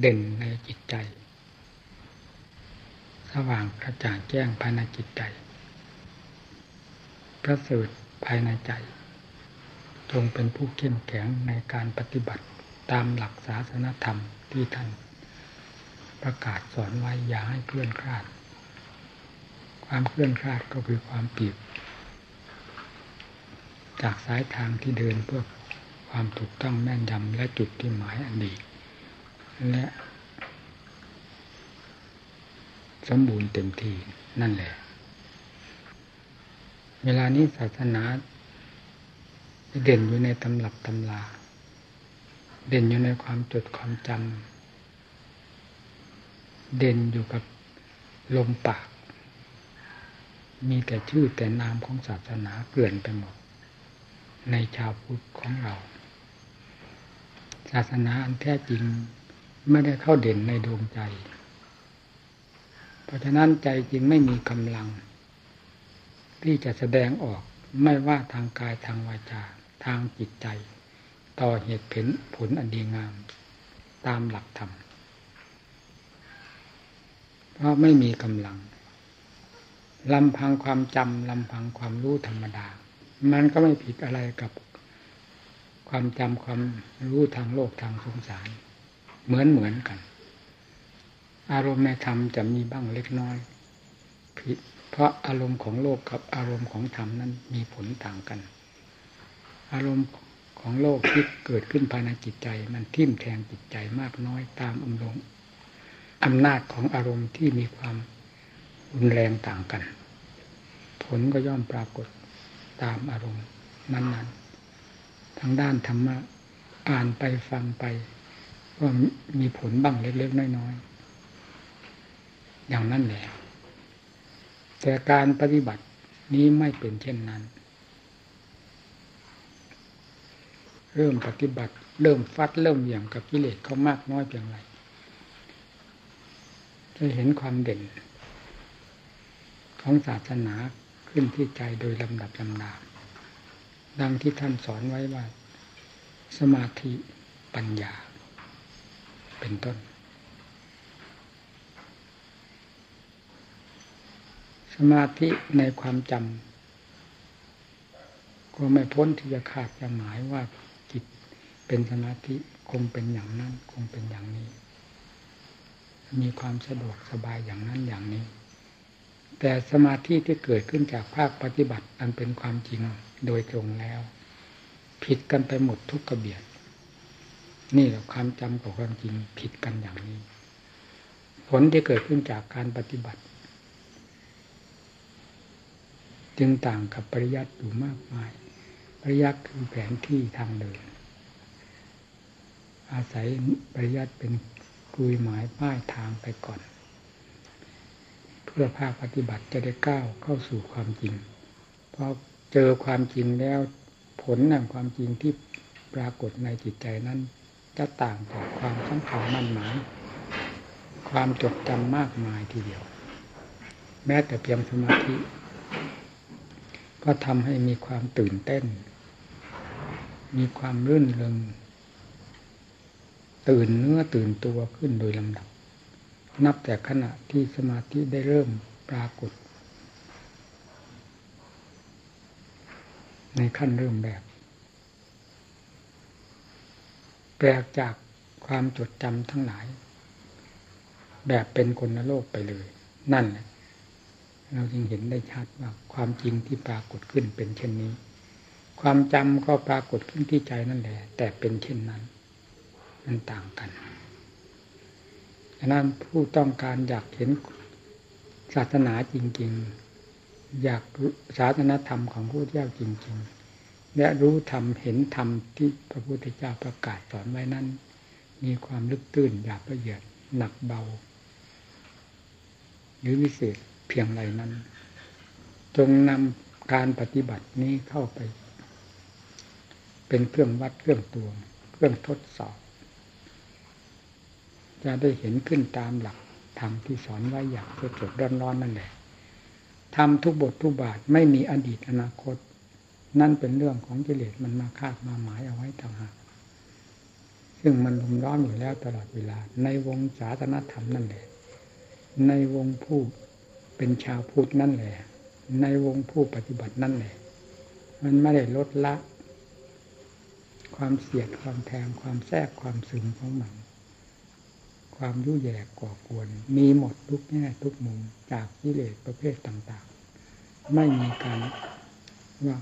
เด่นในจิตใจ สว่างกระจ่างแจ้งภายในจิตใจ ประเสริฐภายในใจ จงเป็นผู้เข้มแข็งในการปฏิบัติตามหลักศาสนธรรมที่ท่านประกาศสอนไว้อย่าให้เคลื่อนคลาด ความเคลื่อนคลาดก็คือความปีบจากสายทางที่เดินเพื่อความถูกต้องแม่นยำและจุดที่หมายอันดี และสมบูรณ์เต็มทีนั่นแหละ เวลานี้ศาสนาเด่นอยู่ในตำรับตำลา เด่นอยู่ในความจดความจำเด่นอยู่กับลมปาก มีแต่ชื่อแต่นามของศาสนาเกลื่อนไปหมด ในชาวพุทธของเรา ศาสนาอันแท้จริง ไม่ได้เข้าเด่นในดวงใจ เพราะฉะนั้นใจจริงไม่มีกำลัง ที่จะแสดงออกไม่ว่าทางกายทางวาจา ทางจิตใจ ต่อเหตุผลผลอันดีงาม ตามหลักธรรม เพราะไม่มีกำลังลำพังความจำลำพังความรู้ธรรมดา มันก็ไม่ผิดอะไรกับความจำความรู้ทางโลกทางสงสาร เหมือนเหมือนกัน อารมณ์ในธรรมจะมีบ้างเล็กน้อยผิดเพราะอารมณ์ของโลกกับอารมณ์ของธรรมนั้นมีผลต่างกัน อารมณ์ของโลกที่เกิดขึ้นภายในจิตใจ มันทิ่มแทงจิตใจมากน้อยตามอำนาจอำนาจของอารมณ์ที่มีความรุนแรงต่างกัน ผลก็ย่อมปรากฏตามอารมณ์นั้นๆทางด้านธรรมะอ่านไปฟังไป ก็มีผลบ้างเล็กๆน้อยๆอย่างนั้นแหละแต่การปฏิบัตินี้ไม่เป็นเช่นนั้น เริ่มปฏิบัติ เริ่มฟัดเริ่มอย่างกับกิเลสเขามากน้อยเพียงไรจะเห็นความเด่น ของศาสนาขึ้นที่ใจโดยลำดับลำดาดังที่ท่านสอนไว้ว่า สมาธิปัญญา เป็นต้นสมาธิในความจำก็ไม่พ้นที่จะขาดจะหมายว่ากิจเป็นสมาธิคงเป็นอย่างนั้น คงเป็นอย่างนี้ มีความสะดวกสบายอย่างนั้นอย่างนี้ แต่สมาธิที่เกิดขึ้นจากภาคปฏิบัติอันเป็นความจริงโดยตรงแล้ว ผิดกันไปหมดทุกกระเบียด นี่แหละความจำกับความจริงผิดกันอย่างนี้ ผลที่เกิดขึ้นจากการปฏิบัติ จึงต่างกับปริยัติอยู่มากมาย ปริยัติคือแผนที่ทางเดิน อาศัยปริยัติเป็นกุยหมายป้ายทางไปก่อน เพื่อภาคปฏิบัติจะได้ก้าวเข้าสู่ความจริงพอเจอความจริงแล้วผลแห่งความจริงที่ปรากฏในจิตใจนั้น จะต่างจากความสำคัญมั่นหมายความจดจำมากมายทีเดียว แม้แต่เพียงสมาธิ ก็ทำให้มีความตื่นเต้น มีความรื่นเริงตื่นเนื้อตื่นตัวขึ้นโดยลำดับ นับแต่ขณะที่สมาธิได้เริ่มปรากฏ ในขั้นเริ่มแบบ แปลกจากความจดจำทั้งหลาย แบบเป็นคนโลกไปเลย นั่นแหละเราจึงเห็นได้ชัดว่าความจริงที่ปรากฏขึ้นเป็นเช่นนี้ ความจำก็ปรากฏขึ้นที่ใจนั่นแหละ แต่เป็นเช่นนั้น มันต่างกันดังนั้นผู้ต้องการอยากเห็นศาสนาจริง ๆ อยากศาสนาธรรมของพระเจ้าจริง ๆ และรู้ธรรมเห็นธรรมที่พระพุทธเจ้าประกาศสอนไว้นั้น มีความลึกตื้นหยาบละเอียดหนักเบา หรือวิเศษเพียงไรนั้น จงนำการปฏิบัตินี้เข้าไป เป็นเครื่องวัดเครื่องตวง เครื่องทดสอบ จะได้เห็นขึ้นตามหลักธรรมที่สอนไว้อย่างสดสดร้อนๆนั่นแหละทำทุกบททุกบาทไม่มีอดีตอนาคต นั่นเป็นเรื่องของกิเลสมันมาคาดมาหมายเอาไว้ต่างหากซึ่งมันรุมร้อนอยู่แล้วตลอดเวลา ในวงศาสนธรรมนั่นแหละ ในวงผู้เป็นชาวพุทธนั่นแหละ ในวงผู้ปฏิบัตินั่นแหละ มันไม่ได้ลดละ ความเสียดความแทงความแทรกความซึมของมัน ความยุ่ยแย่ก่อกวน มีหมดทุกแง่ทุกมุมจากกิเลสประเภทต่าง ๆ ไม่มีการว่า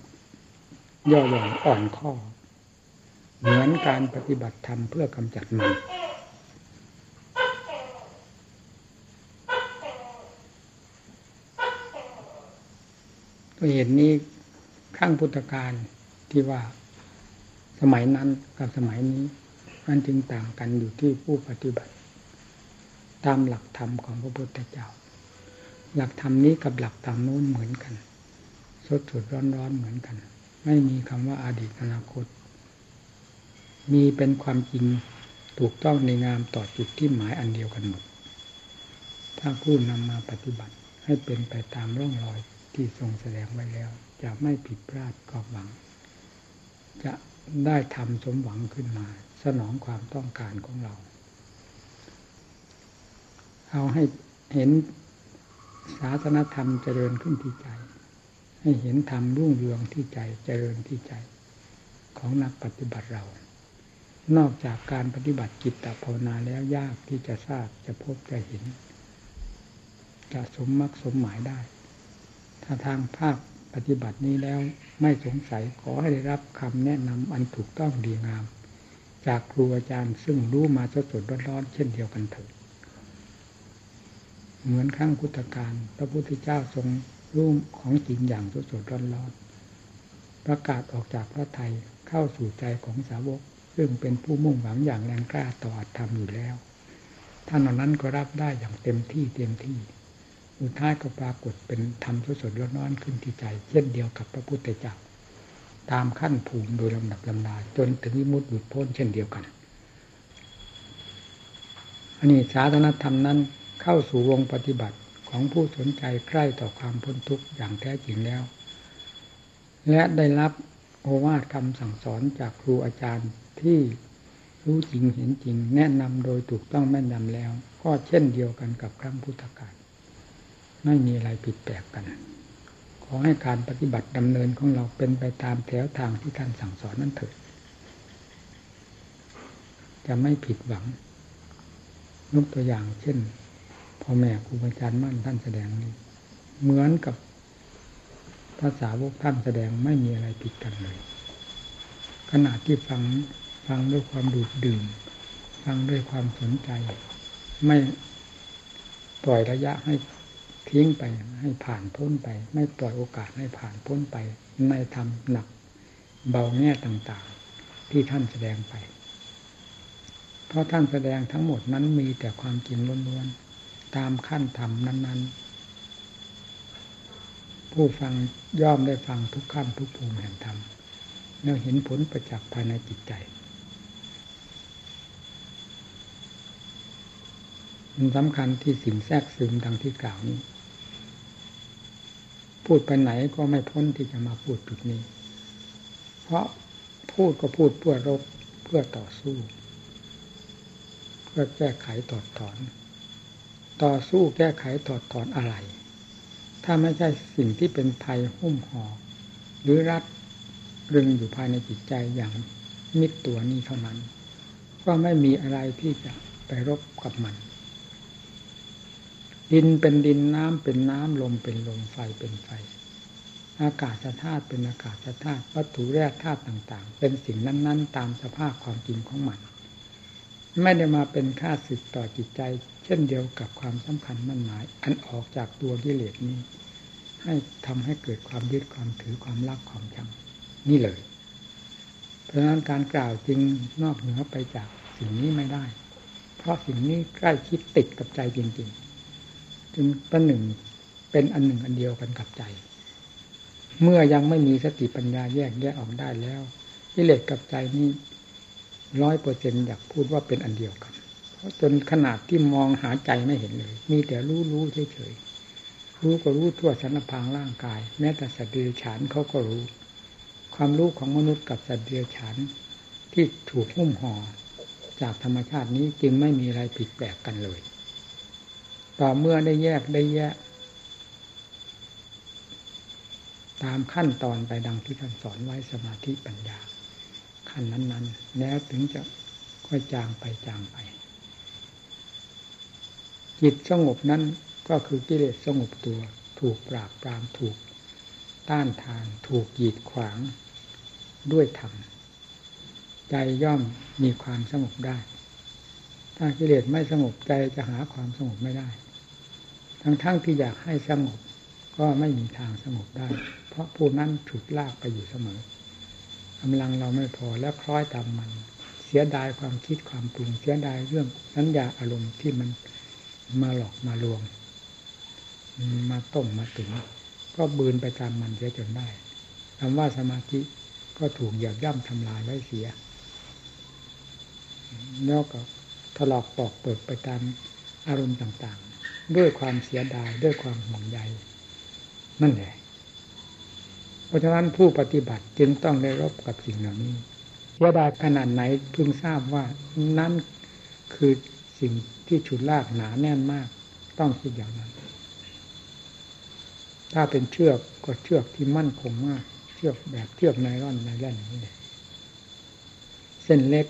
ย่อหย่อนอ่อนข้อ เหมือนการปฏิบัติธรรมเพื่อกำจัดมันตัวเหตุนี้ข้างพุทธการที่ว่าสมัยนั้นกับสมัยนี้มันจึงต่างกันอยู่ที่ผู้ปฏิบัติ ตามหลักธรรมของพระพุทธเจ้า หลักธรรมนี้กับหลักธรรมโน้นเหมือนกัน สดสดร้อนร้อนเหมือนกัน ไม่มีคำว่าอาดีตอนาคต มีเป็นความจริงถูกต้องในงามต่อจุดที่หมายอันเดียวกันหมด ถ้าผู้นำมาปฏิบัติให้เป็นไปตามร่องรอยที่ทรงแสดงไว้แล้ว จะไม่ผิดพลาดกอบหวัง จะได้ทำสมหวังขึ้นมา สนองความต้องการของเรา เอาให้เห็นศาสนธรรมเจริญขึ้นที่ใจ ให้เห็นธรรมรุ่งเรืองที่ใจเจริญที่ใจของนักปฏิบัติเรา นอกจากการปฏิบัติจิตตภาวนาแล้วยากที่จะทราบจะพบจะเห็น จะสมมักสมหมายได้ ถ้าทางภาคปฏิบัตินี้แล้วไม่สงสัยขอให้ได้รับคำแนะนำอันถูกต้องดีงาม จากครูอาจารย์ซึ่งรู้มาสดสดร้อนๆเช่นเดียวกันเถิดเหมือนข้งพุทธการพระพุทธเจ้าทรง รู้ของจริงอย่างสดสดร้อนร้อนประกาศออกจากพระไทยเข้าสู่ใจของสาวก ซึ่งเป็นผู้มุ่งหวังอย่างแรงกล้าต่อธรรมอยู่แล้ว ท่านเหล่านั้นก็รับได้อย่างเต็มที่เต็มที่อุท้ายก็ปรากฏเป็นธรรมสดสดร้อนร้อนขึ้นที่ใจ เช่นเดียวกับพระพุทธเจ้าตามขั้นภูมิโดยลำดับลำดาจนถึงวิมุตติหลุดพ้นเช่นเดียวกัน อันนี้ศาสนธรรมนั้นเข้าสู่วงปฏิบัติ ของผู้สนใจใกล้ต่อความพ้นทุกข์อย่างแท้จริงแล้ว และได้รับโอวาทคำสั่งสอนจากครูอาจารย์ที่รู้จริงเห็นจริง แนะนำโดยถูกต้องแม่นยำแล้ว ก็เช่นเดียวกันกับครั้งพุทธกาลไม่มีอะไรผิดแปลกกันขอให้การปฏิบัติดำเนินของเราเป็นไปตามแถวทางที่ท่านสั่งสอนนั่นเถิด จะไม่ผิดหวังยกตัวอย่างเช่น พ่อแม่ครูอาจารย์มั่นท่านแสดงนี้เหมือนกับภาษาวกท่านแสดงไม่มีอะไรผิดกันเลย ขณะที่ฟังฟังด้วยความดูดดื่ม ฟังด้วยความสนใจ ไม่ปล่อยระยะให้ทิ้งไปให้ผ่านพ้นไป ไม่ปล่อยโอกาสให้ผ่านพ้นไปในธรรมหนักเบาแง่ต่างๆ ที่ท่านแสดงไป เพราะท่านแสดงทั้งหมดนั้นมีแต่ความจริงล้วนๆ ตามขั้นธรรมนั้น ๆ ผู้ฟังย่อมได้ฟังทุกขั้นทุกภูมิแห่งธรรมแล้วเห็นผลประจักษ์ภายในจิตใจมันสำคัญที่สิ่งแทรกซึมดังที่กล่าวนี้ พูดไปไหนก็ไม่พ้นที่จะมาพูดจุดนี้ เพราะพูดก็พูดเพื่อรบเพื่อต่อสู้ เพื่อแก้ไขตอดถอน ต่อสู้แก้ไขถอดถอนอะไร ถ้าไม่ใช่สิ่งที่เป็นภัยหุ้มห่อหรือรัดรึงอยู่ภายในจิตใจอย่างมิดตัวนี้เท่านั้น ก็ไม่มีอะไรที่จะไปรบกับมัน ดินเป็นดินน้ำเป็นน้ำลมเป็นลมไฟเป็นไฟ อากาศธาตุเป็นอากาศธาตุวัตถุแร่ธาตุต่าง ๆ เป็นสิ่งนั้น ๆ ตามสภาพความจริงของมัน ไม่ได้มาเป็นค่าสึกต่อจิตใจ เช่นเดียวกับความสำคัญมั่นหมาย อันออกจากตัวกิเลสนี้ ให้ทำให้เกิดความยึดความถือความรักความชังนี่เลย เพราะฉะนั้นการกล่าวจึงนอกเหนือไปจากสิ่งนี้ไม่ได้ เพราะสิ่งนี้ใกล้คิดติดกับใจจริง ๆ จึงประหนึ่งเป็นอันหนึ่งอันเดียวกันกับใจ เมื่อยังไม่มีสติปัญญาแยกแยกออกได้แล้วกิเลสกับใจนี้ ร้อยเปอร์เซ็นอยากพูดว่าเป็นอันเดียวกัน เพราะจนขนาดที่มองหาใจไม่เห็นเลย มีแต่รู้รู้เฉยๆรู้ก็รู้ทั่วสารพางร่างกาย แม้แต่สัตว์เดรัจฉานเขาก็รู้ ความรู้ของมนุษย์กับสัตว์เดรัจฉานที่ถูกหุ้มห่อจากธรรมชาตินี้จึงไม่มีอะไรผิดแปลกกันเลยต่อเมื่อได้แยกได้แยก ตามขั้นตอนไปดังที่ท่านสอนไว้สมาธิปัญญา ขั้นนั้น ๆ แล้วถึงจะค่อยจางไปจางไป จิตสงบนั้นก็คือกิเลสสงบตัว ถูกปราบปรามถูก ต้านทานถูกหยีดขวางด้วยธรรมใจย่อมมีความสงบได้ ถ้ากิเลสไม่สงบใจจะหาความสงบไม่ได้ ทั้งๆทที่อยากให้สงบก็ไม่มีทางสงบได้ เพราะผู้นั้นฉุดลากไปอยู่เสมอ กำลังเราไม่พอแล้วคล้อยตามมัน เสียดายความคิดความปรุงเสียดายเรื่องสัญญาอารมณ์ที่มันมาหลอกมาลวง มาต้มมาถึงก็บืนไปตามมันเสียจนได้คำว่าสมาธิก็ถูกหยาบย่ำทำลายไว้เสียแล้วก็ถลอกปอกเปิดไปตามอารมณ์ต่างๆ ด้วยความเสียดายด้วยความห่วงใยนั่นแหละ ราะฉะนั้นผู้ปฏิบัติจึงต้องได้รบกับสิ่งเหล่านี้เสียดายขนาดไหนเพิ่งทราบว่านั่นคือสิ่งที่ฉุดลากหนาแน่นมาก ต้องคิดอย่างนั้น ถ้าเป็นเชือกก็เชือกที่มั่นคงมาก เชือกแบบเชือกไนล่อนไนแล่นนี่เลยเส้นเล็ก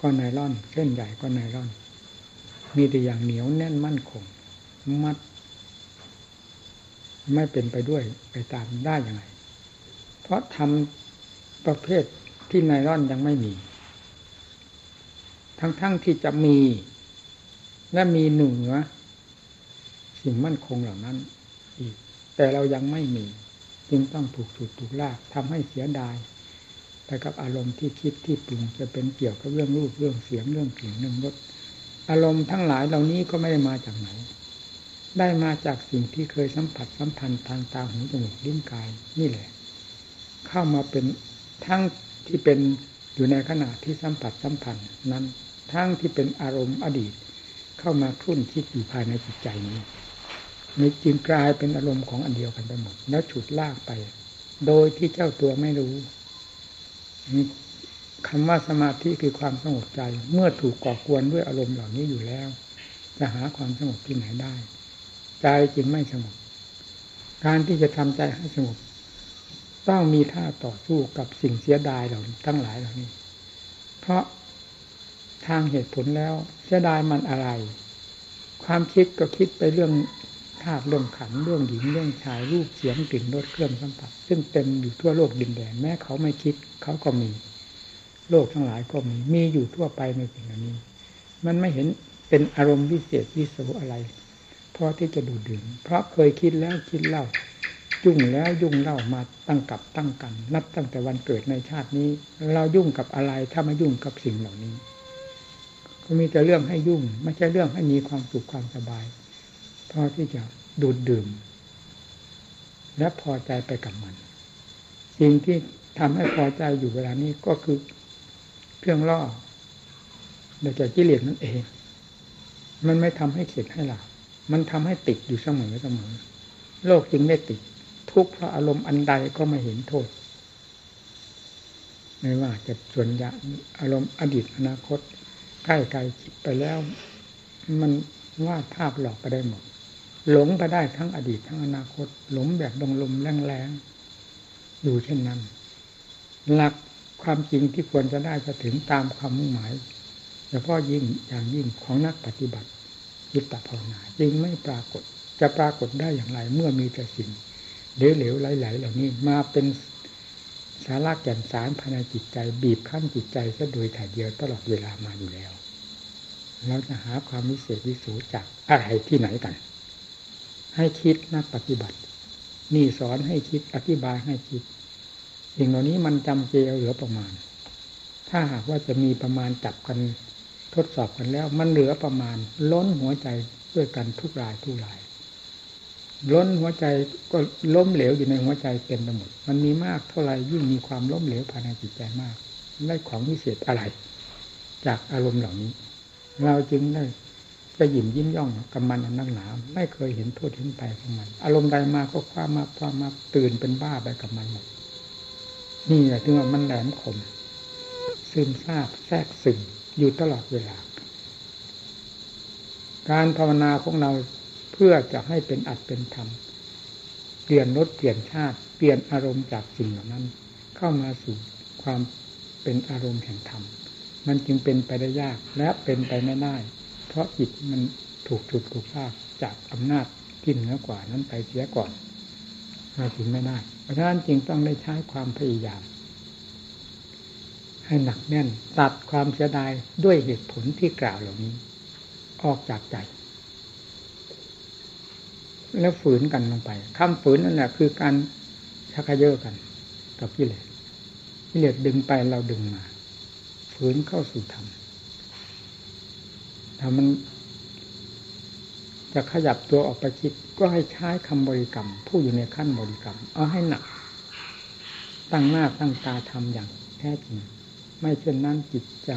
ก็ไนล่อน เส้นใหญ่ก็ไนล่อน มีแต่อย่างเหนียวแน่นมั่นคง มัด ไม่เป็นไปด้วยไปตามได้ยังไง เพราะทำประเภทที่ไนล่อนยังไม่มี ทั้งๆทที่จะมี และมีหนึ่งนะสิ่งมั่นคงเหล่านั้นอีก แต่เรายังไม่มี จึงต้องถูกถูกถูกลากทำให้เสียดายไปกับอารมณ์ที่คิดที่ปรุงจะเป็นเกี่ยวกับเรื่องรูปเรื่องเสียงเรื่องกลิ่นเรื่องรสอารมณ์ทั้งหลายเหล่านี้ก็ไม่ได้มาจากไหน ได้มาจากสิ่งที่เคยสัมผัสสัมพันธ์ทางตาหูจมูกลิ้นกายนี่แหละ เข้ามาเป็นทั้งที่เป็นอยู่ในขณะที่สัมผัสสัมพันธ์นั้นทั้งที่เป็นอารมณ์อดีต เข้ามาคลุ่นคิดอยู่ภายในจิตใจนี้นจึงกลายเป็นอารมณ์ของอันเดียวกันไปหมดแล้วฉุดลากไป โดยที่เจ้าตัวไม่รู้คำว่าสมาธิคือความสงบใจ เมื่อถูกก่อกวนด้วยอารมณ์เหล่านี้อยู่แล้ว จะหาความสงบที่ไหนได้ ใจจึงไม่สงบการที่จะทำใจให้สงบ ต้องมีท่าต่อสู้กับสิ่งเสียดายเหล่าทั้งหลายเหล่านี้ เพราะทางเหตุผลแล้ว เสียดายมันอะไร ความคิดก็คิดไปเรื่องธาตุเรื่องขันเรื่องหญิงเรื่องชายรูปเสียงกลิ่นรสเครื่องสัมผัสซึ่งเต็มอยู่ทั่วโลกดินแดนแม้เขาไม่คิดเขาก็มี โลกทั้งหลายก็มีมีอยู่ทั่วไปในสิ่งเหล่านี้ มันไม่เห็นเป็นอารมณ์พิเศษวิโสอะไรเพราะที่จะดูดื่มเพราะเคยคิดแล้วคิดเล่า ยุ่งแล้วยุ่งเล่ามาตั้งกับตั้งกัน นับตั้งแต่วันเกิดในชาตินี้ เรายุ่งกับอะไรถ้าไม่ยุ่งกับสิ่งเหล่านี้ ก็มีแต่เรื่องให้ยุ่ง ไม่ใช่เรื่องให้มีความสุขความสบายพอที่จะดูดดื่ม และพอใจไปกับมัน สิ่งที่ทำให้พอใจอยู่เวลานี้ก็คือเครื่องล่อโดยจากกิเลสนั่นเอง มันไม่ทำให้เข็ดให้หลับมันทำให้ติดอยู่เสมอเสมอโลกจึงไม่ติด ทุกเพราะอารมณ์อันใดก็ไม่เห็นโทษ ไม่ว่าจะส่วนยะอารมณ์อดีตอนาคตใกล้ไกลคิดไปแล้ว มันวาดภาพหลอกไปได้หมด หลงไปได้ทั้งอดีตทั้งอนาคต หลงแบบดงลมแรงๆอยู่เช่นนั้น หลักความจริงที่ควรจะได้จะถึงตามความมุ่งหมายเฉพาะยิ่งอย่างยิ่งของนักปฏิบัติยิตตภาวนาจึงไม่ปรากฏจะปรากฏได้อย่างไรเมื่อมีแต่สิ่ง เหลวๆไหลๆเหล่านี้มาเป็นสาระแก่นสารภายในจิตใจบีบขั้นจิตใจซะโดยถ่ายเดียวตลอดเวลามาอยู่แล้วเราจะหาความวิเศษวิสูจากอะไรที่ไหนกัน ให้คิดนักปฏิบัติ นี่สอนให้คิดอธิบายให้คิดสิ่งเหล่านี้มันจำเจเหลือประมาณ ถ้าหากว่าจะมีประมาณจับกันทดสอบกันแล้ว มันเหลือประมาณ ล้นหัวใจด้วยกันทุกรายทุกราย ล้นหัวใจก็ล้มเหลวอยู่ในหัวใจเต็มไปหมด มันมีมากเท่าไรยิ่งมีความล้มเหลวภายในจิตใจมาก ได้ของวิเศษอะไร จากอารมณ์เหล่านี้ เราจึงได้จะหยิมยิ้มย่องกับมันนักหนา ไม่เคยเห็นโทษเห็นไปของมัน อารมณ์ใดมาก็คว้ามาคว้ามาตื่นเป็นบ้าไปกับมันหมด นี่แหละถึงว่ามันแหลมคม ซึมซาบแทรกซึมอยู่ตลอดเวลา การภาวนาของเรา เพื่อจะให้เป็นอัดเป็นธรรมเปลี่ยนรสเปลี่ยนชาติเปลี่ยนอารมณ์จากสิ่งเหล่านั้น เข้ามาสู่ความเป็นอารมณ์แห่งธรรมมันจึงเป็นไปได้ยากและเป็นไปไม่ได้ เพราะจิตมันถูกจุดถูกลากจากอำนาจที่เหนือกว่านั้นไปเสียก่อนมาถึงไม่ได้เพราะฉะนั้นจึงต้องได้ใช้ความพยายาม ให้หนักแน่นตัดความเสียดายด้วยเหตุผลที่กล่าวเหล่านี้ ออกจากใจ แล้วฝืนกันลงไปคำฝืนนั่นแหละคือการชักเยอะกันกับกิเลสกิเลสดึงไปเราดึงมา ฝืนเข้าสู่ธรรมถ้ามัน จะขยับตัวออกไปคิด ก็ให้ใช้คำบริกรรม ผู้อยู่ในขั้นบริกรรม เอาให้หนัก ตั้งหน้าตั้งตาทำอย่างแท้จริง ไม่เช่นนั้นจิตจะ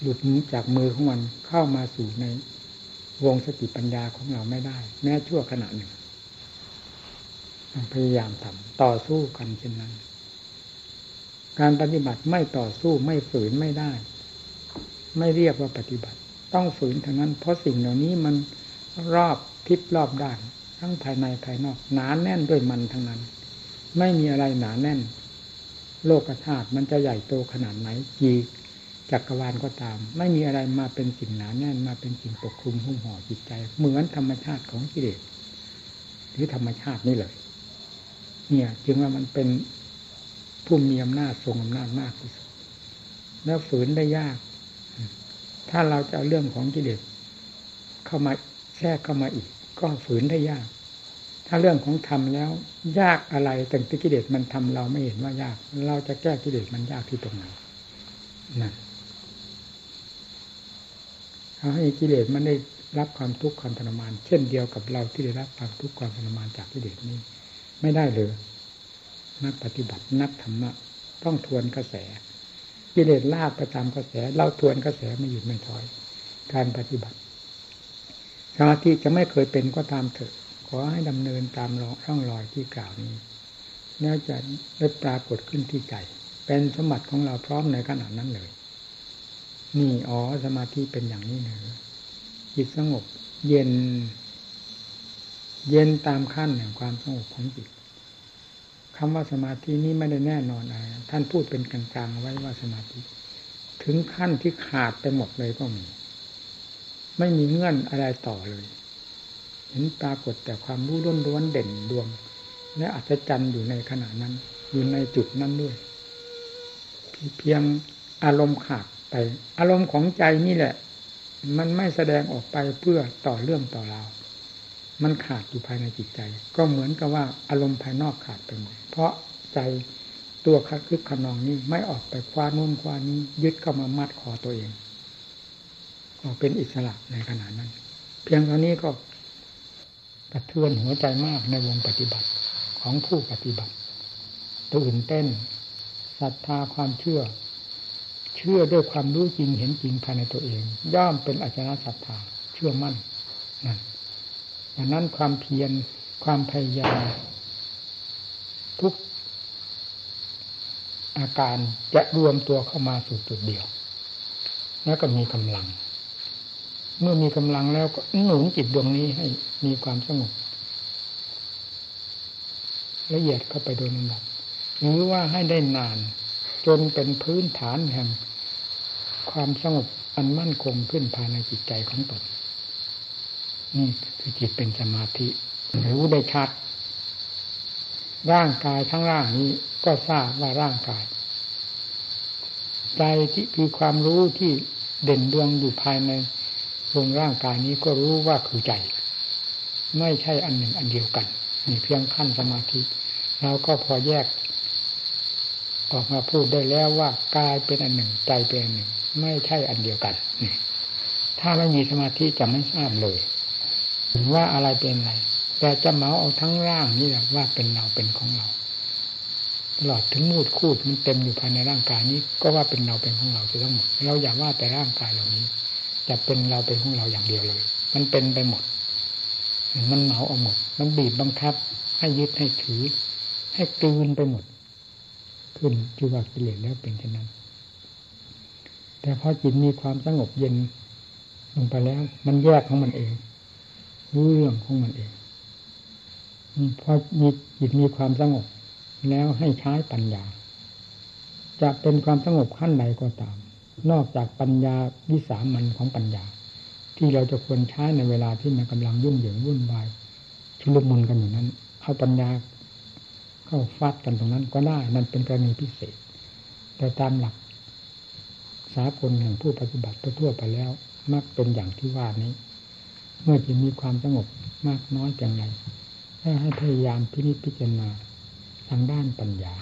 หลุดจากมือของมันเข้ามาสู่ใน วงสติปัญญาของเราไม่ได้ แม้ชั่วขณะหนึ่งพยายามทำต่อสู้กันเช่นนั้น การปฏิบัติไม่ต่อสู้ไม่ฝืนไม่ได้ ไม่เรียกว่าปฏิบัติ ต้องฝืนทั้งนั้น เพราะสิ่งเหล่านี้มันรอบทิศรอบด้าน ทั้งภายในภายนอกหนาแน่นด้วยมันทั้งนั้น ไม่มีอะไรหนาแน่น โลกธาตุมันจะใหญ่โตขนาดไหนกี่ จักรวาลก็ตาม ไม่มีอะไรมาเป็นสิ่งหนาแน่นมาเป็นสิ่งปกคลุมหุ้มห่อจิตใจ เหมือนธรรมชาติของกิเลสหรือธรรมชาตินี่เลยเนี่ยจึงว่ามันเป็นผู้มีอำนาจทรงอำนาจมากที่สุดแล้วฝืนได้ยาก ถ้าเราจะเอาเรื่องของกิเลสเข้ามาแทรกเข้ามาอีก ก็ฝืนได้ยาก ถ้าเรื่องของธรรมแล้ว ยากอะไรแต่ที่กิเลสมันทำเราไม่เห็นว่ายาก เราจะแก้กิเลสมันยากที่ตรงไหนนั่น เอาให้กิเลสมันได้รับความทุกข์ความทรมาน เช่นเดียวกับเราที่ได้รับความทุกข์ความทรมานจากกิเลสนี้ ไม่ได้เลยนักปฏิบัตินักธรรมะต้องทวนกระแส กิเลสลากไปตามกระแส เราทวนกระแสไม่หยุดไม่ถอย การปฏิบัติสมาธิจะไม่เคยเป็นก็ตามเถอะ ขอให้ดำเนินตามร่องรอยที่กล่าวนี้แล้วจะได้ปรากฏขึ้นที่ใจ เป็นสมบัติของเราพร้อมในขณะนั้นเลย นี่อ๋อสมาธิเป็นอย่างนี้เนอจิตสงบ เย็น เย็นตามขั้นแห่งความสงบของจิตคำว่าสมาธินี้ไม่ได้แน่นอนอะไรท่านพูดเป็นกลางๆไว้ว่าสมาธิ ถึงขั้นที่ขาดไปหมดเลยก็มี ไม่มีเงื่อนอะไรต่อเลยเห็นปรากฏแต่ความรู้ล้วนๆเด่นดวง และอัศจรรย์อยู่ในขณะนั้น อยู่ในจุดนั้นด้วย เพียงอารมณ์ขาด อารมณ์ของใจนี่แหละ มันไม่แสดงออกไปเพื่อต่อเรื่องต่อราวมันขาดอยู่ภายในจิตใจ ก็เหมือนกับว่าอารมณ์ภายนอกขาดไปหมดเพราะใจตัวคัดคึกขนองนี้ไม่ออกไปคว้านุ่นคว้านี้ยึดเข้ามามัดคอตัวเอง ออกเป็นอิสระในขณะนั้น เพียงเท่านี้ก็กระเทือนหัวใจมากในวงปฏิบัติของผู้ปฏิบัติตื่นเต้นศรัทธาความเชื่อ เชื่อด้วยความรู้จริงเห็นจริงภายในตัวเอง ย่อมเป็นอาจารย์ศรัทธาเชื่อมั่นนั่นดังนั้นความเพียรความพยายามทุกอาการจะรวมตัวเข้ามาสู่จุดเดียว แล้วก็มีกำลัง เมื่อมีกำลังแล้วก็หนุนจิตดวงนี้ให้มีความสงบละเอียดเข้าไปโดยลำดับหรือว่าให้ได้นาน จนเป็นพื้นฐานแห่ง ความสงบอันมั่นคงขึ้นภายในจิตใจของตนนี่คือจิตเป็นสมาธิรู้ได้ชัด ร่างกายทั้งร่างนี้ก็ทราบว่าร่างกาย ใจที่คือความรู้ที่เด่นดวงอยู่ภายในดวงร่างกายนี้ก็รู้ว่าคือใจ ไม่ใช่อันหนึ่งอันเดียวกันนี่เพียงขั้นสมาธิเราก็พอแยก ออกมาพูดได้แล้วว่ากายเป็นอันหนึ่งใจเป็นอันหนึ่ง ไม่ใช่อันเดียวกันนี่ถ้าไม่มีสมาธิจะไม่ทราบเลยว่าอะไรเป็นอะไร แต่จะเมาเอาทั้งร่างนี่แหละว่าเป็นเราเป็นของเราตลอดถึงมูดคูดมันเต็มอยู่ภายในร่างกายนี้ ก็ว่าเป็นเราเป็นของเราจะทั้งหมดเราอย่าว่าแต่ร่างกายเหล่านี้จะเป็นเราเป็นของเราอย่างเดียวเลย มันเป็นไปหมด มันเมาเอาหมด มันบีบบังคับ ให้ยึดให้ถือ ให้กลืนไปหมด ขึ้นจีว่ากิเลสแล้วเป็นเช่นนั้น แต่พอจิตมีความสงบเย็นลงไปแล้ว มันแยกของมันเอง รู้เรื่องของมันเองพอมีจิตมีความสงบ แล้วให้ใช้ปัญญา จะเป็นความสงบขั้นใดก็ตาม นอกจากปัญญาวิสามันของปัญญา ที่เราจะควรใช้ในเวลาที่มันกำลังยุ่งเหยิงวุ่นวายชุลมุนกันอยู่นั้น เอาปัญญา เข้าฟาดกันตรงนั้นก็ได้นั่นเป็นกรณีพิเศษ แต่ตามหลัก สากลแห่งผู้ปฏิบัติทั่วไปแล้ว มักเป็นอย่างที่ว่านี้ เมื่อจะมีความสงบมากน้อยอย่างไรให้พยายามพินิจพิจารณาทางด้านปัญญา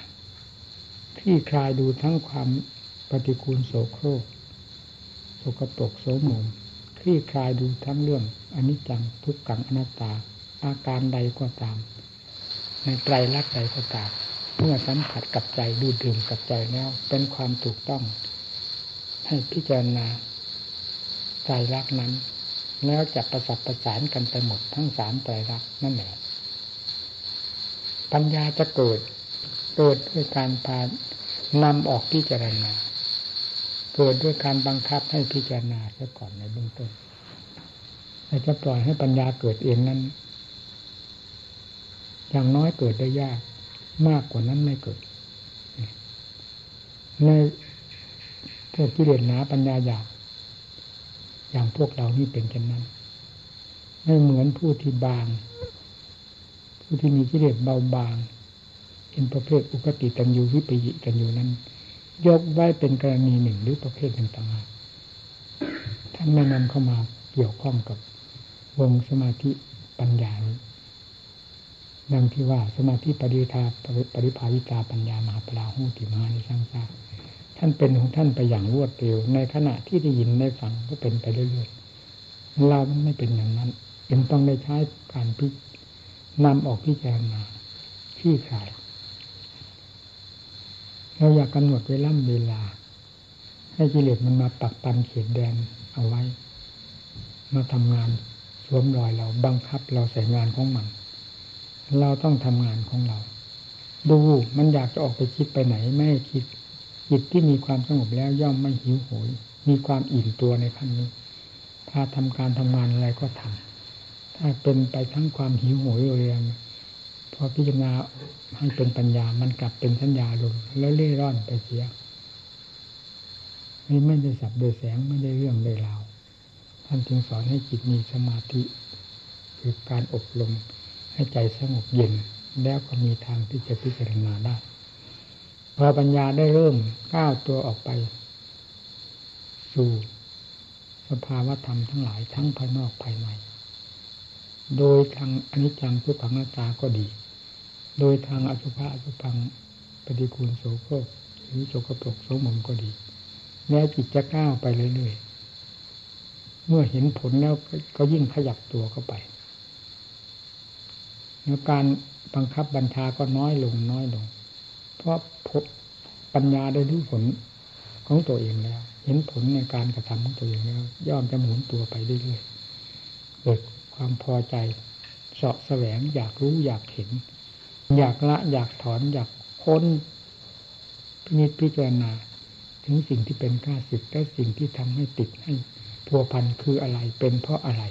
ที่คลายดูทั้งความปฏิกูลโสโครกโสกปรกโสมมคลี่คลายดูทั้งเรื่องอนิจจังทุกขังอนัตตา อาการใดก็ตาม ในไตรลักษณ์ใดก็ตามเมื่อสัมผัสกับใจดูดื่มกับใจแล้ว เป็นความถูกต้อง ให้พิจารณาไตรลักษณ์นั้น แล้วจะประสับประสานกันไปหมดทั้งสามไตรลักษณ์นั่นแหละปัญญาจะเกิดเกิดด้วยการพานำออกพิจารณาเกิดด้วยการบังคับให้พิจารณาซะก่อนในเบื้องต้นแต่จะปล่อยให้ปัญญาเกิดเองนั้น อย่างน้อยเกิดได้ยาก มากกว่านั้นไม่เกิด ในพวกกิเลสหนาปัญญาหยาบอย่างพวกเรานี่เป็นเช่นนั้น ไม่เหมือนผู้ที่บาง ผู้ที่มีกิเลสเบาบางเป็นประเภทอุกติตันยูวิปยิกันอยู่นั้น ยกไว้เป็นกรณีหนึ่งหรือประเภทหนึ่งต่างหากท่านไม่นำเข้ามาเกี่ยวข้องกับวงสมาธิปัญญานี้ ดังที่ว่าสมาธิปริธาปริภาวิตาปัญญามหาปราหูติมาในสร้างซาท่านเป็นของท่านไปอย่างรวดเร็ว ในขณะที่ได้ยินได้ฟังก็เป็นไปเรื่อยๆเราไม่เป็นอย่างนั้นเป็นต้องได้ใช้การพิจนำออกพิจารณาขี้ขายเราอยากกำหนดเวลาเวลา ให้กิเลสมันมาปักปันเขียนแดนเอาไว้ มาทำงานสวมรอยเราบังคับเราใส่งานของมัน เราต้องทำงานของเรา ดูมันอยากจะออกไปคิดไปไหนไม่ให้คิดจิตที่มีความสงบแล้วย่อมไม่หิวโหย มีความอิ่มตัวในขั้นนี้ ถ้าทำการทำงานอะไรก็ทำถ้าเป็นไปทั้งความหิวโหยเรียงพอพิจารณาให้เป็นปัญญามันกลับเป็นสัญญาลงแล้วเล่ร่อนไปเสียนี่ไม่ได้สับโดยแสงไม่ได้เรื่องเลยราวท่านจึงสอนให้จิตมีสมาธิ คือการอบรม ให้ใจสงบเย็นแล้วก็มีทางที่จะพิจารณาได้พอปัญญาได้เริ่มก้าวตัวออกไป สู่สภาวธรรมทั้งหลายทั้งภายนอกภายใน โดยทางอนิจจังทุกขังนาตาก็ดี โดยทางอสุภะอสุพังปฏิกูลโสโครกหรือโสกปรกโสมมก็ดีแม้จิตจะก้าวไปเรื่อยๆเมื่อเห็นผลแล้วก็ยิ่งขยับตัวเข้าไป แล้วการบังคับบัญชาก็น้อยลงน้อยลง เพราะพบปัญญาได้รู้ผลของตัวเองแล้ว เห็นผลในการกระทำของตัวเองแล้ว ย่อมจะหมุนตัวไปเรื่อยๆเกิดความพอใจเสาะแสวงอยากรู้อยากเห็น อยากละอยากถอนอยากค้นพินิจพิจารณา ถึงสิ่งที่เป็นข้าศึกและสิ่งที่ทำให้ติดให้พัวพันคืออะไรเป็นเพราะอะไร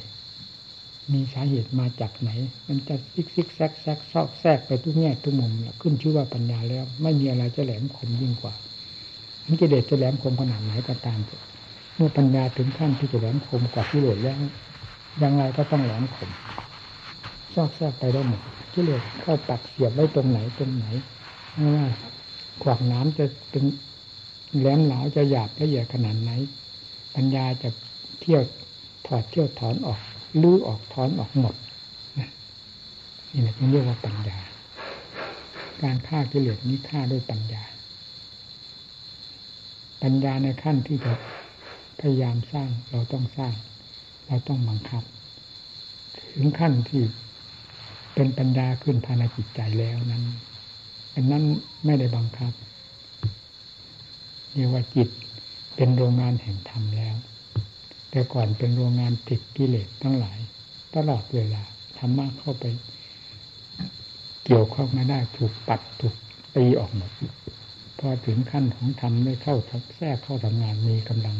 มีสาเหตุมาจากไหน มันจะซิกซิกแซกแซกซอกแซกไปทุกแง่ทุกมุมขึ้นชื่อว่าปัญญาแล้ว ไม่มีอะไรจะแหลมคมยิ่งกว่ามันจะเด็ดจะแหลมคมขนาดไหนก็ตามเมื่อปัญญาถึงขั้นที่จะแหลมคมกว่าที่โหลดแล้วยังไงก็ต้องแหลมคมซอกแซกไปได้หมดที่เหลือเข้าปักเสียบไว้ตรงไหนตรงไหนไม่ว่าขวากน้ำจะเป็นแหลมเหลาจะหยาบละเอียดขนาดไหน ปัญญาจะเที่ยวถอดเที่ยวถอนออก ลื้อออกถอนออกหมดนี่แหละเรียกว่าปัญญา การฆ่ากิเลสนี้ฆ่าด้วยปัญญา ปัญญาในขั้นที่จะพยายามสร้างเราต้องสร้าง เราต้องบังคับ ถึงขั้นที่เป็นปัญญาขึ้นภายในจิตใจแล้วนั้นอันนั้นไม่ได้บังคับเรียกว่าจิตเป็นโรงงานแห่งธรรมแล้ว แต่ก่อนเป็นโรงงานติดกิเลสทั้งหลาย ตลอดเวลาธรรมะเข้าไป เกี่ยวข้องไม่ได้ถูกปัดถูกตีออกหมดพพอถึงขั้นของธรรมได้เข้าแทรกเข้าทำงานมีกำลัง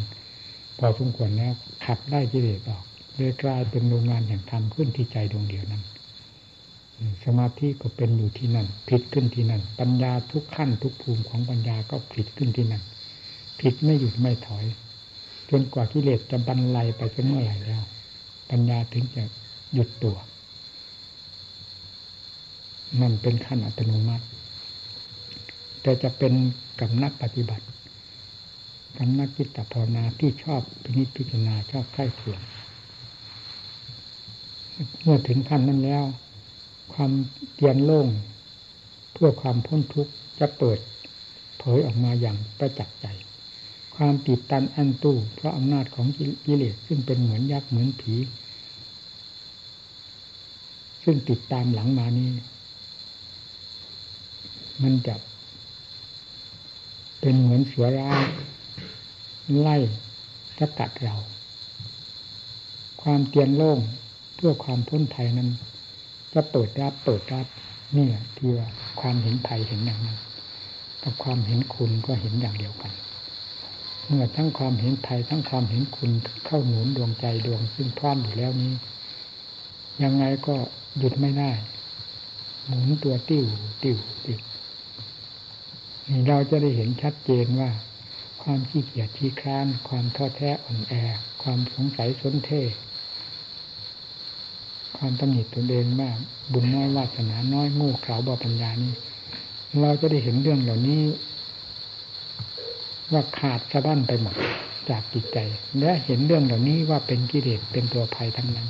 พอสมควรแล้วขับได้กิเลสออกเลยกลายเป็นโรงงานแห่งธรรมขึ้นที่ใจดวงเดียวนั้นสมาธิก็เป็นอยู่ที่นั่น ผิดขึ้นที่นั่น ปัญญาทุกขั้นทุกภูมิของปัญญาก็ผิดขึ้นที่นั่น ผิดไม่หยุดไม่ถอย จนกว่ากิเลสจะบรรลัยไปเป็นเมื่อไหร่แล้ว ปัญญาถึงจะหยุดตัว มันเป็นขั้นอัตโนมัติ แต่จะเป็นกับนักปฏิบัติกับนักจิตภาวนาที่ชอบพินิจพิจารณาชอบใคร่ครวญเมื่อถึงขั้นนั้นแล้ว ความเตียนโล่งเพื่อความพ้นทุกข์จะเปิดเผยออกมาอย่างประจักษ์ใจ ความติดตันอันตู้ เพราะอำนาจของกิเลสซึ่งเป็นเหมือนยักษ์เหมือนผี ซึ่งติดตามหลังมานี้ มันจะเป็นเหมือนเสือร้ายไล่สกัดเรา ความเตียนโล่งเพื่อความพ้นภัยนั้นจะเปิดรับเปิดรับนี่แหละที่ว่าความเห็นภัยเห็นอย่างนั้นกับความเห็นคุณก็เห็นอย่างเดียวกัน เมื่อทั้งความเห็นภัยทั้งความเห็นคุณเข้าหนุนดวงใจดวงซึ่งพร้อมอยู่แล้วนี้ ยังไงก็หยุดไม่ได้ หมุนตัวติ้วติ้วติ้วเราจะได้เห็นชัดเจนว่า ความขี้เกียจขี้คร้าน ความท้อแท้อ่อนแอ ความสงสัยสนเทความตำหนิตนเองว่าบุญน้อยวาสนาน้อยโง่เขลาบาปัญญานี้เราจะได้เห็นเรื่องเหล่านี้ ว่าขาดสะบั้นไปหมดจากจิตใจ และเห็นเรื่องเหล่านี้ว่าเป็นกิเลสเป็นตัวภัยทั้งนั้น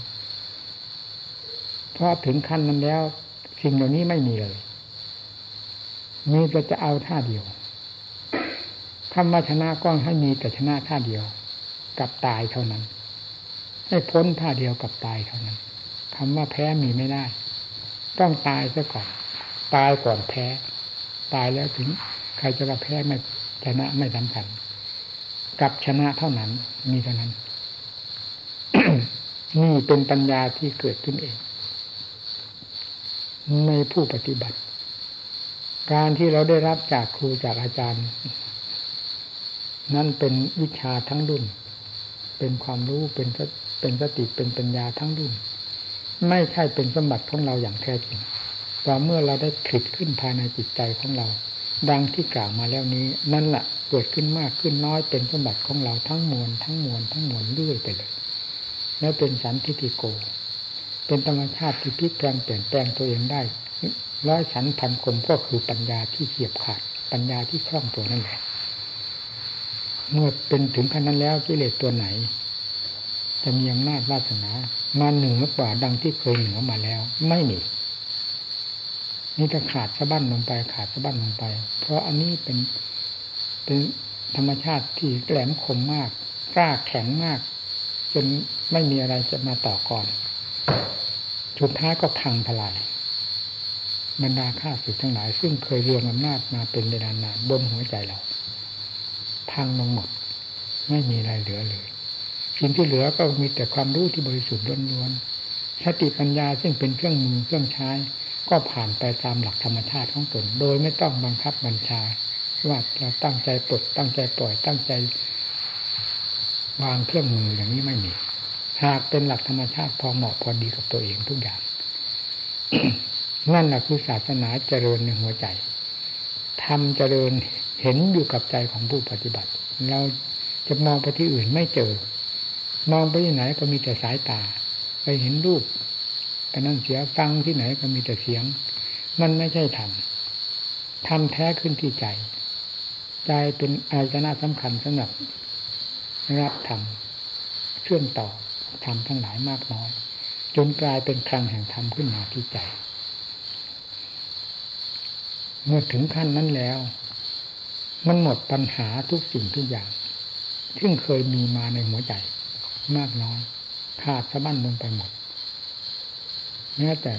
เพราะถึงขั้นนั้นแล้ว สิ่งเหล่านี้ไม่มีเลย มีแต่จะเอาท่าเดียวคำว่าชนะก็ให้มีแต่ชนะท่าเดียว กับตายเท่านั้น ให้พ้นท่าเดียวกับตายเท่านั้นคำว่าแพ้มีไม่ได้ ต้องตายซะก่อน ตายก่อนแพ้ ตายแล้วถึง ใครจะมาแพ้ไม่ ชนะไม่สำคัญกับชนะเท่านั้น มีเท่านั้น นี่เป็นปัญญาที่เกิดขึ้นเอง ในผู้ปฏิบัติ การที่เราได้รับจากครูจากอาจารย์ นั่นเป็นวิชาทั้งรุ่น เป็นความรู้เป็นเป็นสติเป็นปัญญาทั้งรุ่น ไม่ใช่เป็นสมบัติของเราอย่างแท้จริงแต่เมื่อเราได้ผลิตขึ้นภายในจิตใจของเรา ดังที่กล่าวมาแล้วนี้ นั่นแหละเกิดขึ้นมากขึ้นน้อยเป็นสมบัติของเราทั้งมวลทั้งมวลทั้งมวลเรื่อยไปเลย แล้วเป็นสันทิฏฐิโก เป็นธรรมชาติที่พลิกแปลงเปลี่ยนแปลงตัวเองได้ร้อยชั้นพันคมก็คือปัญญาที่เฉียบขาด ปัญญาที่คล่องตัวนั่นแหละเมื่อเป็นถึงขั้นนั้นแล้วกิเลสตัวไหน จะมีอำนาจวาสนามาเหนึ่งกว่าดังที่เคยเหนือมาแล้ว ไม่มี นี่จะขาดสะบั้นลงไปขาดสะบั้นลงไป เพราะอันนี้เป็นเป็นธรรมชาติที่แหลมคมมากกล้าแข็งมาก จนไม่มีอะไรจะมาต่อก่อนสุดท้ายก็พังทลายบรรดาข้าศึกทั้งหลาย ซึ่งเคยเรียงอำนาจมาเป็นเวลานานบนหัวใจเรา พังลงหมด ไม่มีอะไรเหลือเลยสิ่งที่เหลือก็มีแต่ความรู้ที่บริสุทธิ์ล้วนๆสติปัญญาซึ่งเป็นเครื่องมือเครื่องใช้ ก็ผ่านไปตามหลักธรรมชาติของตน โดยไม่ต้องบังคับบัญชา ว่าเราตั้งใจปลดตั้งใจปล่อยตั้งใจ วางเครื่องมืออย่างนี้ไม่มี หากเป็นหลักธรรมชาติพอเหมาะพอดีกับตัวเองทุกอย่าง นั่นแหละคือศาสนาเจริญในหัวใจทำเจริญเห็นอยู่กับใจของผู้ปฏิบัติ เราจะมองไปที่อื่นไม่เจอ มองไปที่ไหนก็มีแต่สายตา ไปเห็นรูป แต่นั่นเสียฟังที่ไหนก็มีแต่เสียง มันไม่ใช่ธรรมธรรมแท้ขึ้นที่ใจ ใจเป็นอายตนะสำคัญสำหรับรับธรรมเชื่อมต่อธรรมทั้งหลายมากน้อย จนกลายเป็นคลังแห่งธรรมขึ้นมาที่ใจ เมื่อถึงขั้นนั้นแล้ว มันหมดปัญหาทุกสิ่งทุกอย่างซึ่งเคยมีมาในหัวใจมากน้อย ขาดสะบั้นลงไปหมด แม้แต่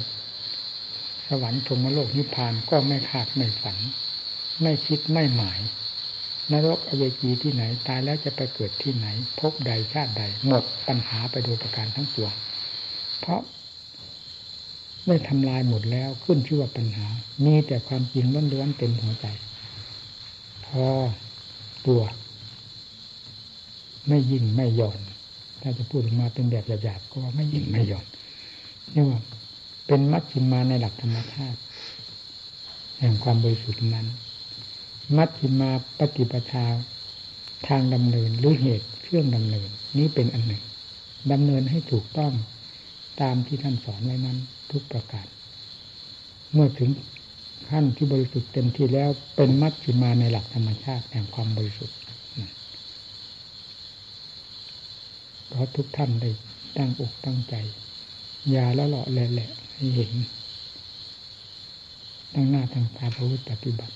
สวรรค์พรมโลกนิพพานก็ไม่ขาดไม่ฝัน ไม่คิดไม่หมายนรกอเวจีที่ไหน ตายแล้วจะไปเกิดที่ไหน พบใดชาติใด หมดปัญหาไปโดยประการทั้งปวงเพราะได้ทำลายหมดแล้วขึ้นชื่อว่าปัญหา มีแต่ความจริงล้วนๆเต็มหัวใจ พอตัว ไม่ยิ่งไม่หย่อน ถ้าจะพูดออกมาเป็นแบบหยาบๆก็ว่าไม่ยิ่งไม่หย่อนนี่ว่า เป็นมัชฌิมาในหลักธรรมชาติ แห่งความบริสุทธิ์นั้น มัชฌิมาปฏิปทาทางดำเนินหรือเหตุเครื่องดำเนิน นี้เป็นอันหนึ่งดำเนินให้ถูกต้องตามที่ท่านสอนไว้นั้น ทุกประการ เมื่อถึงขั้นที่บริสุทธิ์เต็มที่แล้วเป็นมัชฌิมาในหลักธรรมชาติแห่งความบริสุทธิ์เพราะทุกท่านได้ตั้งอกตั้งใจ ยาละเลาะแหละ ให้เห็นตั้งหน้าตั้งตาพระพุทธปฏิบัติ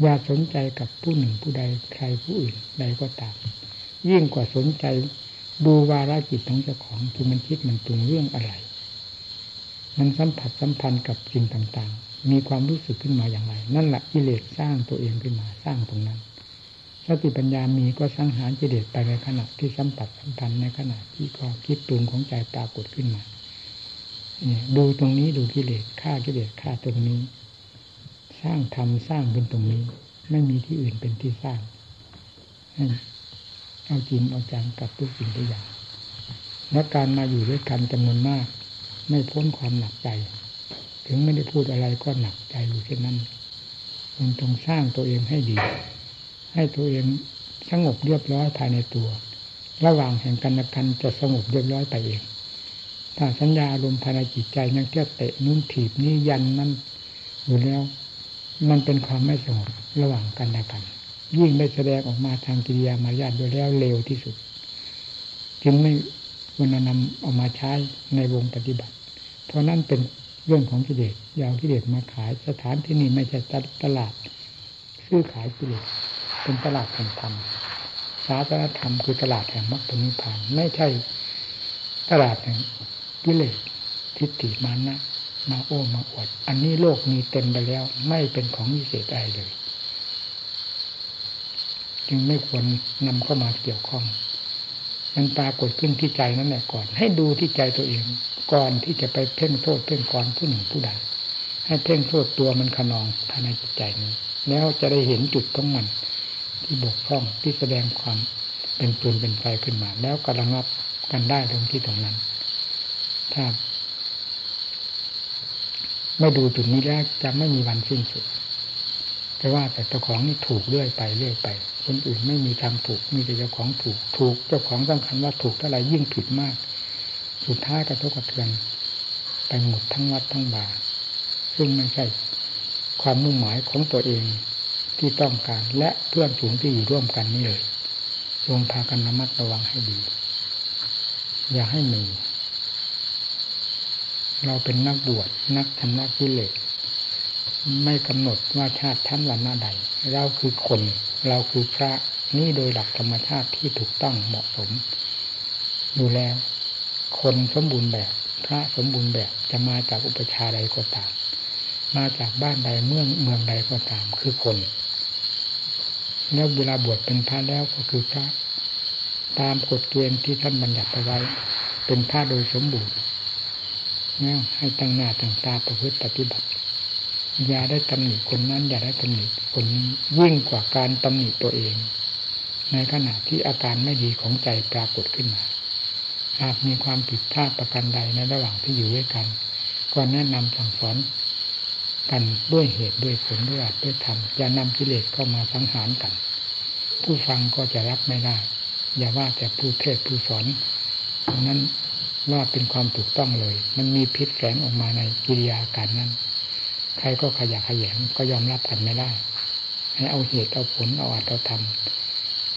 อย่าสนใจกับผู้หนึ่งผู้ใดใครผู้อื่นใดก็ตามยิ่งกว่าสนใจดูวาระจิตของเจ้าของที่มันคิดมันปรุงเรื่องอะไร มันสัมผัสสัมพันธ์กับสิ่งต่างๆ มีความรู้สึกขึ้นมาอย่างไร นั่นแหละกิเลสสร้างตัวเองขึ้นมาสร้างตรงนั้นสติปัญญามีก็สังหารกิเลสไปในขณะที่สัมผัสสัมพันธ์ในขณะที่ความคิดปรุงของใจปรากฏขึ้นมา ดูตรงนี้ดูกิเลสฆ่ากิเลสฆ่าตรงนี้ สร้างธรรมสร้างขึ้นตรงนี้ ไม่มีที่อื่นเป็นที่สร้างเอาจริงเอาจังกับทุกสิ่งทุกอย่างและการมาอยู่ด้วยกันจำนวนมาก ไม่พ้นความหนักใจ ถึงไม่ได้พูดอะไรก็หนักใจอยู่เช่นนั้นมันต้องสร้างตัวเองให้ดี ให้ตัวเองสงบเรียบร้อยภายในตัว ระหว่างแห่งกันและกันจะสงบเรียบร้อยไปเอง ถ้าสัญญาอารมณ์ภายในจิตใจยังเที่ยวเตะนุ่นถีบนี่ยันนั่นอยู่แล้ว มันเป็นความไม่สงบระหว่างกันและกัน ยิ่งได้แสดงออกมาทางกิริยามารยาทโดยแล้วเร็วที่สุด จึงไม่ควรนำเอามาใช้ในวงปฏิบัติ เพราะนั่นเป็นเรื่องของกิเลสยาวกิเลสมาขายสถานที่นี้ไม่ใช่ตลาดซื้อขายกิเลสเป็นตลาดแห่งธรรมศาสนธรรมคือตลาดแห่งมรรคผลนิพพาน ไม่ใช่ตลาดแห่ง กิเลสทิฏฐิมานะมาโอ้มาอวด อันนี้โลกมีเต็มไปแล้ว ไม่เป็นของวิเศษอะไรเลย จึงไม่ควรนำเข้ามาเกี่ยวข้อง มันปรากฏขึ้นที่ใจนั่นแหละก่อน ให้ดูที่ใจตัวเอง ก่อนที่จะไปเพ่งโทษเพ่งกรผู้หนึ่งผู้ใดให้เพ่งโทษตัวมันขนองภายในจิตใจนี้ แล้วจะได้เห็นจุดของมัน ที่บกพร่องที่แสดงความเป็นปืนเป็นไฟขึ้นมา แล้วกระงับกันได้ตรงที่ตรงนั้น ถ้าไม่ดูจุดนี้แล้วจะไม่มีวันสิ้นสุดแต่ว่าแต่เจ้าของนี่ถูกเรื่อยไปเรื่อยไป คนอื่นไม่มีทางถูก มีแต่เจ้าของถูก ถูกเจ้าของสำคัญว่าถูกเท่าไรยิ่งผิดมาก สุดท้ายกระทบกระเทือน ไปหมดทั้งวัดทั้งบาซึ่งไม่ใช่ความมุ่งหมายของตัวเองที่ต้องการและเพื่อนฝูงที่อยู่ร่วมกันนี่เลยจงพากันระมัดระวังให้ดี อย่าให้มี เราเป็นนักบวชนักชำระกิเลสไม่กำหนดว่าชาติชั้นวันหน้าใด เราคือคน เราคือพระนี่โดยหลักธรรมชาติที่ถูกต้องเหมาะสมดูแล้ว คนสมบูรณ์แบบ พระสมบูรณ์แบบจะมาจากอุปชาใดก็ตาม มาจากบ้านใดเมืองเมืองใดก็ตามคือคน แล้วเวลาบวชเป็นพระแล้วก็คือพระ ตามกฎเกณฑ์ที่ท่านบัญญัติไว้ เป็นพระโดยสมบูรณ์ ให้ตั้งหน้าตั้งตาประพฤติปฏิบัติ อย่าได้ตำหนิคนนั้น อย่าได้ตำหนิคนนี้ยิ่งกว่าการตำหนิตัวเอง ในขณะที่อาการไม่ดีของใจปรากฏขึ้นมาหากมีความผิดพลาดประการใดในระหว่างที่อยู่ด้วยกันก็แนะนำสั่งสอนกันด้วยเหตุด้วยผลด้วยอาจด้วยธรรมอย่านำกิเลสเข้ามาสังหารกัน ผู้ฟังก็จะรับไม่ได้ อย่าว่าแต่ผู้เทศผู้สอนนั้น ว่าเป็นความถูกต้องเลย มันมีพิษแฝงออกมาในกิริยาการนั้น ใครก็ขยะขยงก็ยอมรับกันไม่ได้ ให้เอาเหตุเอาผลเอาอัตเอาธรรม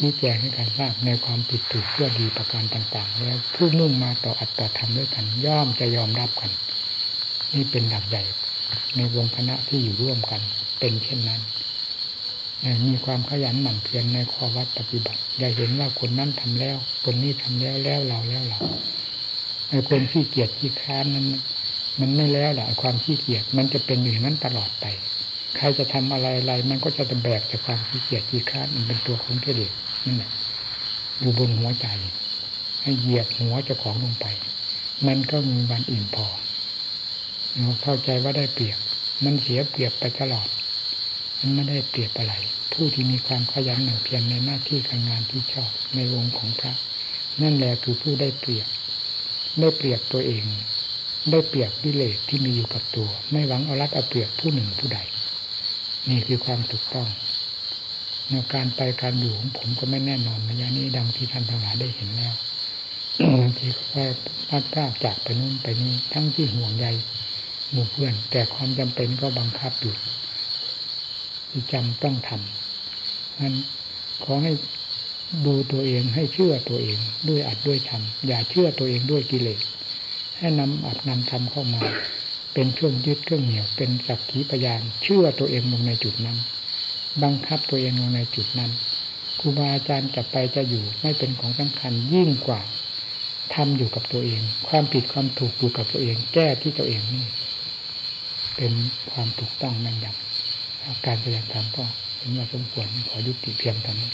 นี่แจงให้การทราบในความผิดถูกเพื่อดีประการต่าง ๆ แล้วผู้มุ่งมาต่ออัตต่อธรรมด้วยกัน ย่อมจะยอมรับกัน นี่เป็นหลักใหญ่ ในวงคณะที่อยู่ร่วมกัน เป็นเช่นนั้นมีความขยันหมั่นเพียรในข้อวัดปฏิบัติ อย่าเห็นว่าคนนั้นทำแล้ว คนนี้ทำแล้วแล้วเราแล้วเรา ไอ้คนขี้เกียจขี้ค้านนั้นมันไม่แล้วแหละความขี้เกียจมันจะเป็นอย่างนั้นตลอดไป ใครจะทำอะไรอะไรมันก็จะแบกจากความขี้เกียจขี้ค้านมันเป็นตัวของกิเลสนั่นแหละอยู่บนหัวใจ ให้เหยียบหัวเจ้าของลงไป มันก็มีวันอิ่มพอเราเข้าใจว่าได้เปรียบ มันเสียเปรียบไปตลอด มันไม่ได้เปรียบอะไร ผู้ที่มีความขยันหมั่นเพียรในหน้าที่การงานที่ชอบในวงของพระ นั่นแหละคือผู้ได้เปรียบ ได้เปรียบตัวเอง ได้เปรียบวิเลศที่มีอยู่กับตัว ไม่หวังเอารัดเอาเปรียบผู้หนึ่งผู้ใด นี่คือความถูกต้องในการไปการอยู่ของผมก็ไม่แน่นอนระยะนี้ดังที่ท่านทั้งหลายได้เห็นแล้วบางทีก็พัดพลาดจากไปนู่นไปนี่ทั้งที่ห่วงใยหมู่เพื่อน แต่ความจำเป็นก็บังคับอยู่ที่จำต้องทำนั้นขอให้ ดูตัวเองให้เชื่อตัวเอง ด้วยอัดด้วยทำอย่าเชื่อตัวเองด้วยกิเลสให้นำอัดนำทำเข้ามา เป็นเครื่องยึดเครื่องเหนี่ยวเป็นสักขีพยานเชื่อตัวเองลงในจุดนั้น บังคับตัวเองลงในจุดนั้นครูบาอาจารย์จะไปจะอยู่ไม่เป็นของสำคัญยิ่งกว่าทำอยู่กับตัวเอง ความผิดความถูกอยู่กับตัวเอง แก้ที่ตัวเองนี่ เป็นความถูกต้องแม่นยำการแสดงธรรมก็เห็นว่าสมควรขอยุติเพียงเท่านี้